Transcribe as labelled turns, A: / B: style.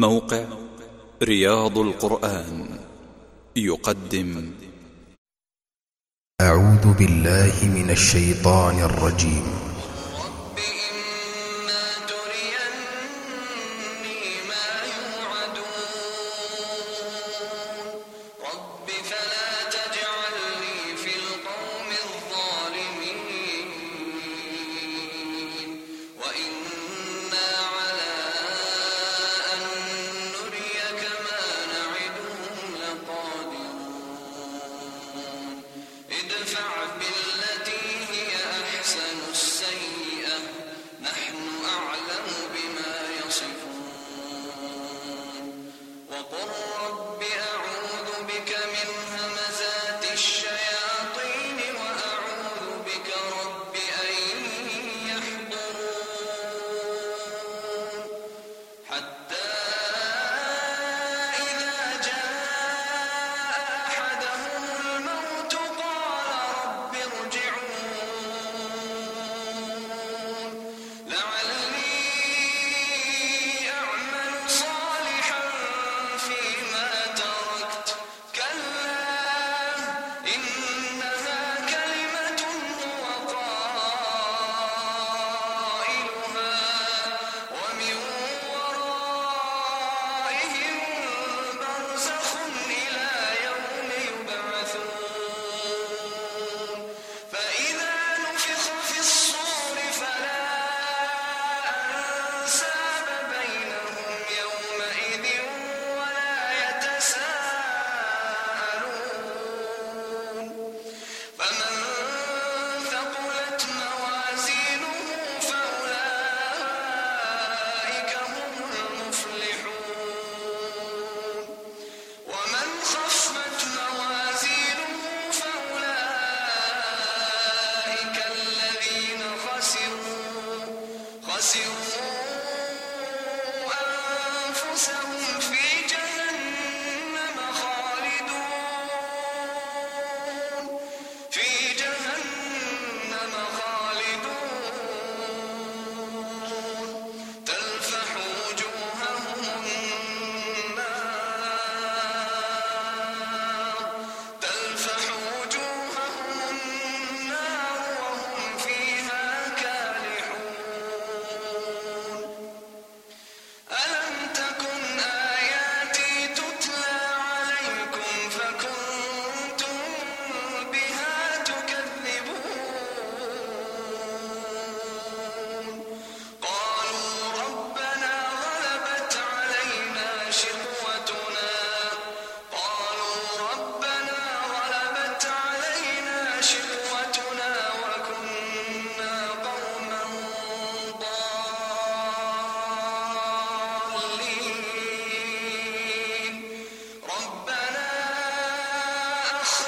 A: موقع رياض القرآن يقدم.
B: أعوذ بالله من الشيطان الرجيم.
C: وقل Thank you.